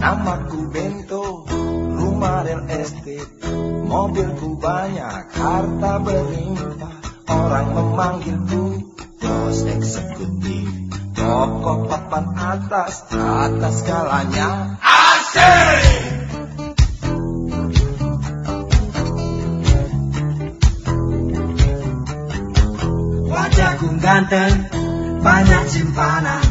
Namaku Bento, rumah real estate. Mobilku banyak, harta berlimpah. Orang memanggilku bos eksekutif. Toko papan atas, atas skalanya Asik! Wajahku ganteng, banyak simpanan.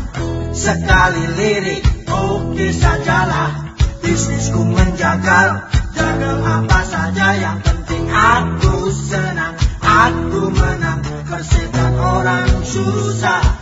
Sekali lirik, oke sajalah Bisnisku menjagal, jagal apa saja Yang penting aku senang, aku menang Persetan orang susah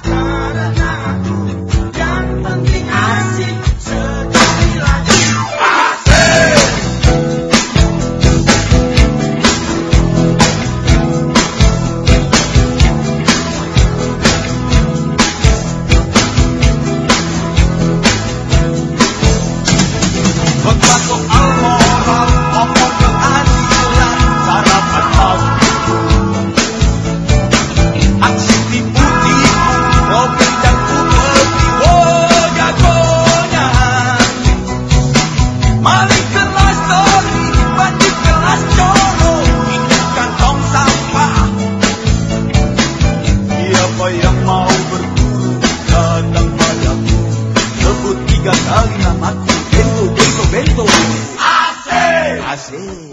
Asik